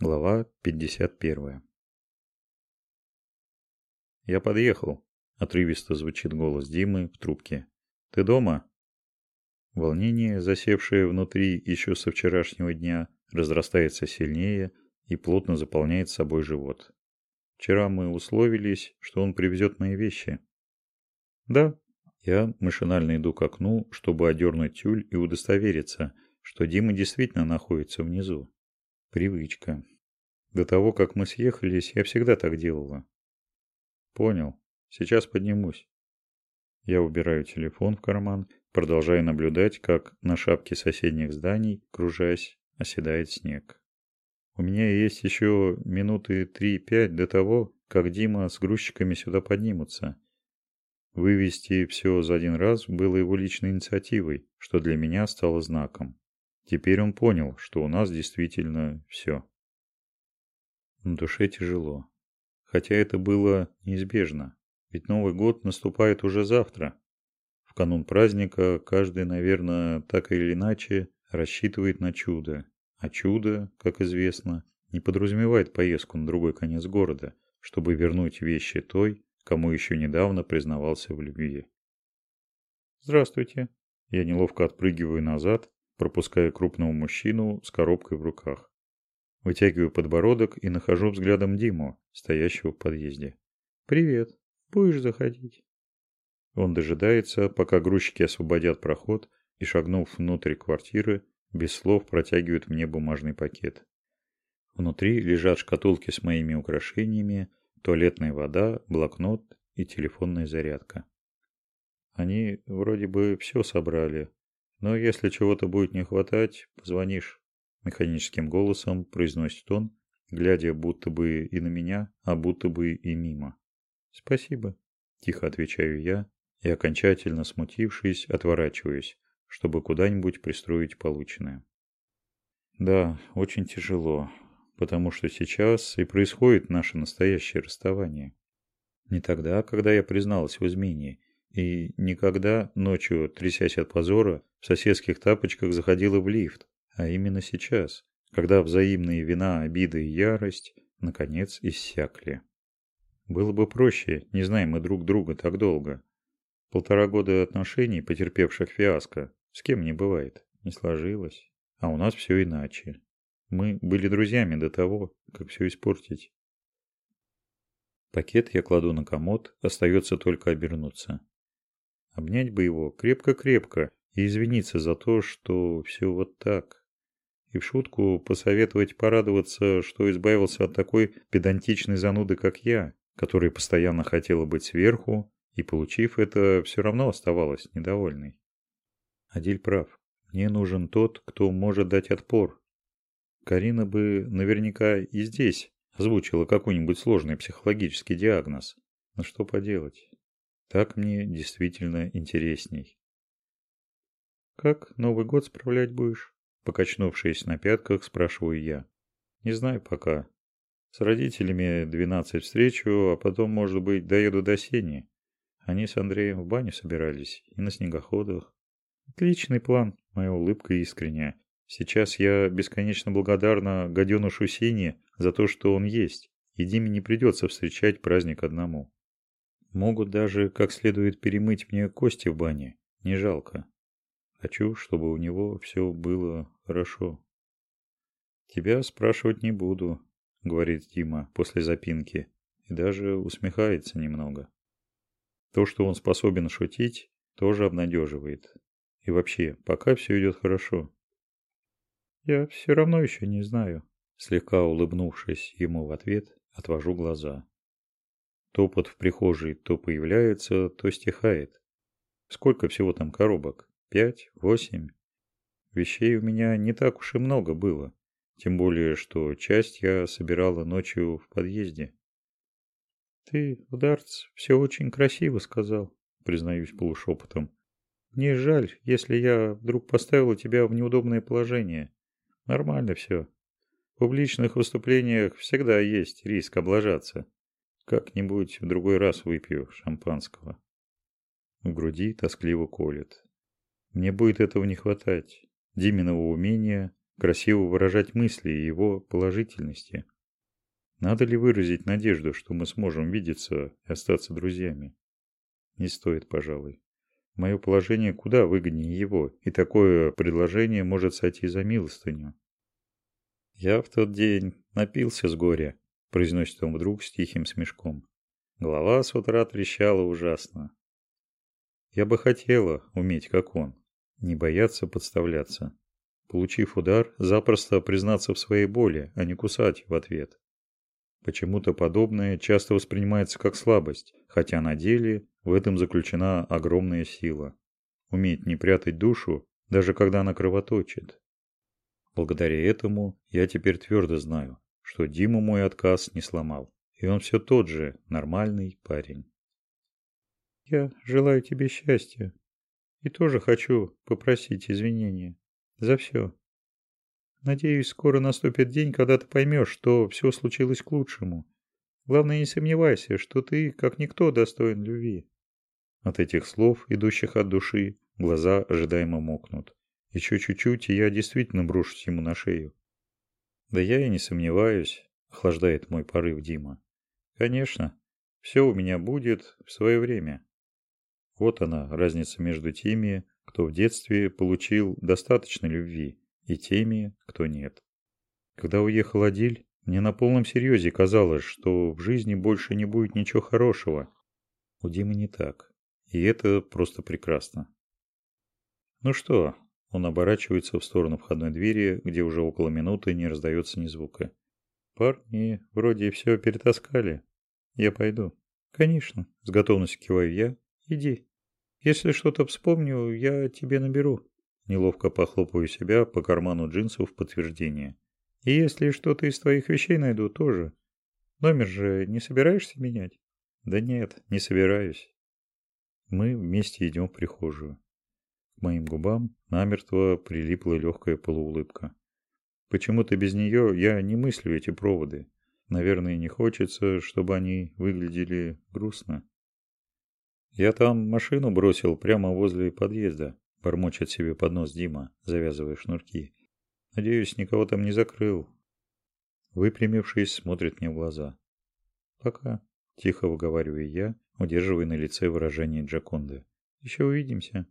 Глава 51. «Я подъехал», — отрывисто звучит голос Димы в трубке. «Ты дома?» Волнение, засевшее внутри еще со вчерашнего дня, разрастается сильнее и плотно заполняет собой живот. Вчера мы условились, что он привезет мои вещи. «Да». Я машинально иду к окну, чтобы одернуть тюль и удостовериться, что Дима действительно находится внизу. Привычка. До того, как мы съехались, я всегда так делала. Понял. Сейчас поднимусь. Я убираю телефон в карман, продолжая наблюдать, как на шапке соседних зданий, кружась, оседает снег. У меня есть еще минуты три-пять до того, как Дима с грузчиками сюда поднимутся. Вывести все за один раз было его личной инициативой, что для меня стало знаком. Теперь он понял, что у нас действительно все. На душе тяжело. Хотя это было неизбежно. Ведь Новый год наступает уже завтра. В канун праздника каждый, наверное, так или иначе рассчитывает на чудо. А чудо, как известно, не подразумевает поездку на другой конец города, чтобы вернуть вещи той, кому еще недавно признавался в любви. «Здравствуйте». Я неловко отпрыгиваю назад, пропуская крупного мужчину с коробкой в руках. Вытягиваю подбородок и нахожу взглядом Диму, стоящего в подъезде. «Привет. Будешь заходить?» Он дожидается, пока грузчики освободят проход и, шагнув внутрь квартиры, без слов протягивает мне бумажный пакет. Внутри лежат шкатулки с моими украшениями, туалетная вода, блокнот и телефонная зарядка. Они вроде бы все собрали, но если чего-то будет не хватать, позвонишь. Механическим голосом произносит он, глядя будто бы и на меня, а будто бы и мимо. Спасибо. Тихо отвечаю я и, окончательно смутившись, отворачиваюсь, чтобы куда-нибудь пристроить полученное. Да, очень тяжело, потому что сейчас и происходит наше настоящее расставание. Не тогда, когда я призналась в измене, и никогда ночью, трясясь от позора, в соседских тапочках заходила в лифт, а именно сейчас, когда взаимные вина, обиды и ярость наконец иссякли. Было бы проще, не знаем мы друг друга так долго. Полтора года отношений, потерпевших фиаско, с кем не бывает, не сложилось. А у нас все иначе. Мы были друзьями до того, как все испортить. Пакет я кладу на комод, остается только обернуться. Обнять бы его крепко-крепко и извиниться за то, что все вот так. И в шутку посоветовать порадоваться, что избавился от такой педантичной зануды, как я, которая постоянно хотела быть сверху и, получив это, все равно оставалась недовольной. Адиль прав. Мне нужен тот, кто может дать отпор. Карина бы наверняка и здесь озвучила какой-нибудь сложный психологический диагноз. Но что поделать? Так мне действительно интересней. «Как Новый год справлять будешь?» Покачнувшись на пятках, спрашиваю я. «Не знаю пока. С родителями двенадцать встречу, а потом, может быть, доеду до Сени. Они с Андреем в баню собирались и на снегоходах. Отличный план, моя улыбка искренняя. Сейчас я бесконечно благодарна гаденушу Сене за то, что он есть, и Диме не придется встречать праздник одному. Могут даже как следует перемыть мне кости в бане, не жалко. Хочу, чтобы у него все было хорошо. Тебя спрашивать не буду, говорит Дима после запинки и даже усмехается немного. То, что он способен шутить, тоже обнадеживает. И вообще, пока все идет хорошо. Я все равно еще не знаю. Слегка улыбнувшись ему в ответ, отвожу глаза. Топот в прихожей то появляется, то стихает. Сколько всего там коробок? Пять? Восемь? Вещей у меня не так уж и много было. Тем более, что часть я собирала ночью в подъезде. «Ты, ударц, все очень красиво сказал», — признаюсь полушепотом. «Мне жаль, если я вдруг поставила тебя в неудобное положение. Нормально все. В публичных выступлениях всегда есть риск облажаться. Как-нибудь в другой раз выпью шампанского. В груди тоскливо колет. Мне будет этого не хватать. Диминого умения, красиво выражать мысли и его положительности. Надо ли выразить надежду, что мы сможем видеться и остаться друзьями? Не стоит, пожалуй. Мое положение куда выгоднее его, и такое предложение может сойти за милостыню. Я в тот день напился с горя, произносит он вдруг с тихим смешком. Голова с утра трещала ужасно. Я бы хотела уметь, как он, не бояться подставляться. Получив удар, запросто признаться в своей боли, а не кусать в ответ. Почему-то подобное часто воспринимается как слабость, хотя на деле в этом заключена огромная сила. Уметь не прятать душу, даже когда она кровоточит. Благодаря этому я теперь твердо знаю, что Диму мой отказ не сломал. И он все тот же нормальный парень. Я желаю тебе счастья. И тоже хочу попросить извинения. За все. Надеюсь, скоро наступит день, когда ты поймешь, что все случилось к лучшему. Главное, не сомневайся, что ты, как никто, достоин любви. От этих слов, идущих от души, глаза ожидаемо мокнут. Еще чуть-чуть, и я действительно брошусь ему на шею. Да я и не сомневаюсь, охлаждает мой порыв Дима. Конечно, все у меня будет в свое время. Вот она, разница между теми, кто в детстве получил достаточно любви, и теми, кто нет. Когда уехал Адиль, мне на полном серьезе казалось, что в жизни больше не будет ничего хорошего. У Димы не так. И это просто прекрасно. Ну что, он оборачивается в сторону входной двери, где уже около минуты не раздается ни звука. Парни вроде все перетаскали. Я пойду. Конечно, с готовностью киваю я. Иди. Если что-то вспомню, я тебе наберу. Неловко похлопаю себя по карману джинсов в подтверждение. И если что-то из твоих вещей найду, тоже. Номер же не собираешься менять? Да нет, не собираюсь. Мы вместе идем в прихожую. Моим губам намертво прилипла легкая полуулыбка. Почему-то без нее я не мыслю эти проводы. Наверное, не хочется, чтобы они выглядели грустно. Я там машину бросил прямо возле подъезда, бормочет себе под нос Дима, завязывая шнурки. Надеюсь, никого там не закрыл. Выпрямившись, смотрит мне в глаза. Пока, тихо выговариваю я, удерживая на лице выражение Джаконды. Еще увидимся.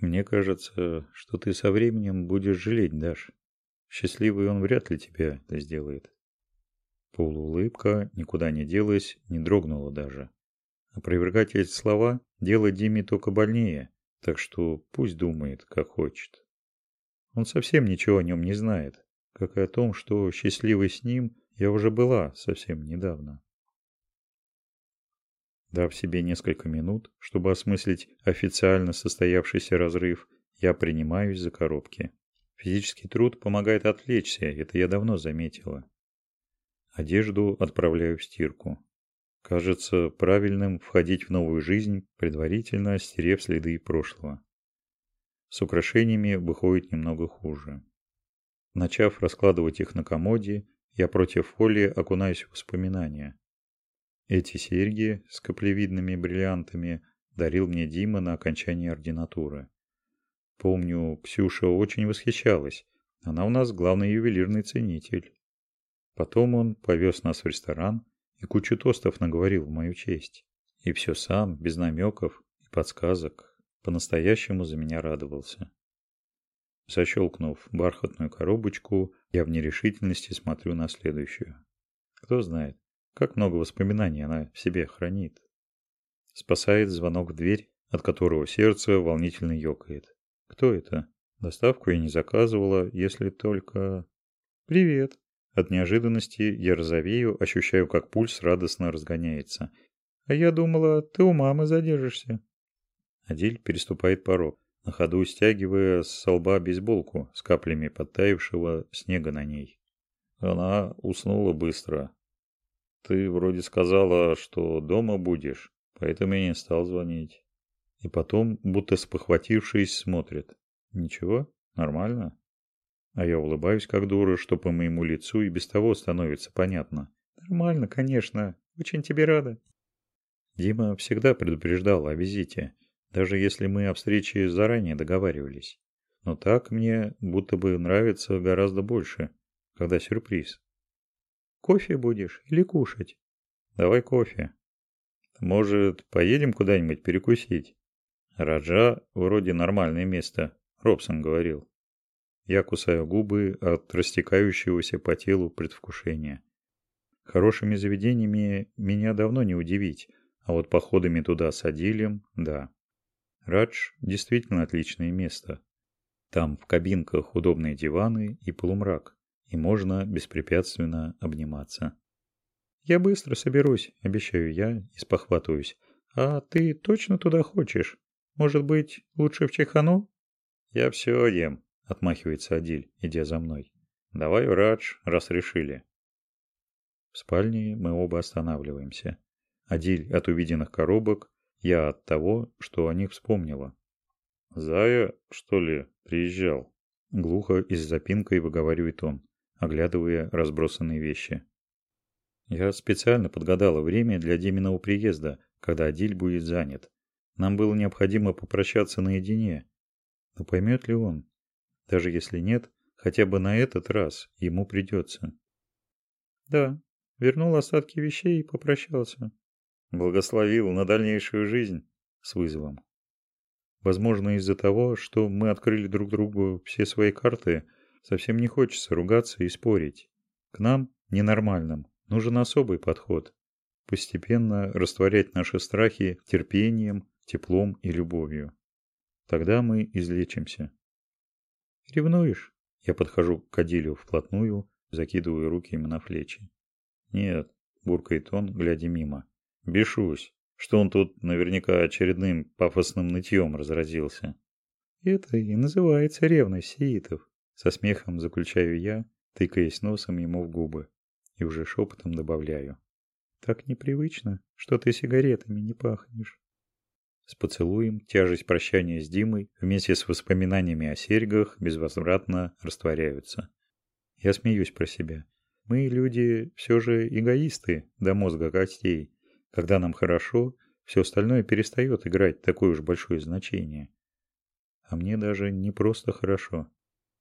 Мне кажется, что ты со временем будешь жалеть, Даш. Счастливый он вряд ли тебя это сделает. Полуулыбка никуда не делась, не дрогнула даже. Опровергать эти слова дело Диме только больнее, так что пусть думает, как хочет. Он совсем ничего о нем не знает, как и о том, что счастливой с ним я уже была совсем недавно. Дав себе несколько минут, чтобы осмыслить официально состоявшийся разрыв, я принимаюсь за коробки. Физический труд помогает отвлечься, это я давно заметила. Одежду отправляю в стирку. Кажется правильным входить в новую жизнь, предварительно стерев следы прошлого. С украшениями выходит немного хуже. Начав раскладывать их на комоде, я против воли окунаюсь в воспоминания. Эти серьги с каплевидными бриллиантами дарил мне Дима на окончании ординатуры. Помню, Ксюша очень восхищалась. Она у нас главный ювелирный ценитель. Потом он повез нас в ресторан и кучу тостов наговорил в мою честь. И все сам, без намеков и подсказок, по-настоящему за меня радовался. Защелкнув бархатную коробочку, я в нерешительности смотрю на следующую. Кто знает, как много воспоминаний она в себе хранит. Спасает звонок в дверь, от которого сердце волнительно ёкает. Кто это? Доставку я не заказывала, если только... Привет. От неожиданности я розовею, ощущаю, как пульс радостно разгоняется. А я думала, ты у мамы задержишься. Адиль переступает порог, на ходу стягивая с лба бейсболку с каплями подтаявшего снега на ней. Она уснула быстро. Ты вроде сказала, что дома будешь, поэтому я не стал звонить. И потом, будто спохватившись, смотрит. Ничего? Нормально? А я улыбаюсь как дура, что по моему лицу и без того становится понятно. Нормально, конечно. Очень тебе рада. Дима всегда предупреждал о визите, даже если мы о встрече заранее договаривались. Но так мне будто бы нравится гораздо больше, когда сюрприз. Кофе будешь или кушать? Давай кофе. Может, поедем куда-нибудь перекусить? Раджа вроде нормальное место, Робсон говорил. Я кусаю губы от растекающегося по телу предвкушения. Хорошими заведениями меня давно не удивить, а вот походами туда с Адилем – да. Радж действительно отличное место. Там в кабинках удобные диваны и полумрак, и можно беспрепятственно обниматься. «Я быстро соберусь», – обещаю я и спохватываюсь. «А ты точно туда хочешь? Может быть, лучше в Чехану?» «Я все ем», – отмахивается Адиль, идя за мной. «Давай Радж, раз решили». В спальне мы оба останавливаемся. Адиль от увиденных коробок, я от того, что о них вспомнила. «Зая, что ли, приезжал?» Глухо и с запинкой выговаривает он, оглядывая разбросанные вещи. Я специально подгадала время для Диминого приезда, когда Адиль будет занят. Нам было необходимо попрощаться наедине. Но поймет ли он? Даже если нет, хотя бы на этот раз ему придется. Да, вернул остатки вещей и попрощался. Благословил на дальнейшую жизнь с вызовом. Возможно, из-за того, что мы открыли друг другу все свои карты, совсем не хочется ругаться и спорить. К нам, ненормальным, Нужен особый подход. Постепенно растворять наши страхи терпением, теплом и любовью. Тогда мы излечимся. Ревнуешь? Я подхожу к Адилю вплотную, закидываю руки ему на плечи. Нет, буркает он, глядя мимо. Бешусь, что он тут наверняка очередным пафосным нытьем разразился. Это и называется ревность сиитов. Со смехом заключаю я, тыкаясь носом ему в губы и уже шепотом добавляю. Так непривычно, что ты сигаретами не пахнешь. С поцелуем тяжесть прощания с Димой вместе с воспоминаниями о серьгах безвозвратно растворяются. Я смеюсь про себя. Мы, люди, все же эгоисты до мозга костей. Когда нам хорошо, все остальное перестает играть такое уж большое значение. А мне даже не просто хорошо.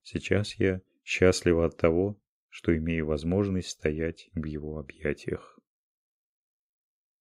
Сейчас я счастлива от того, что имею возможность стоять в его объятиях.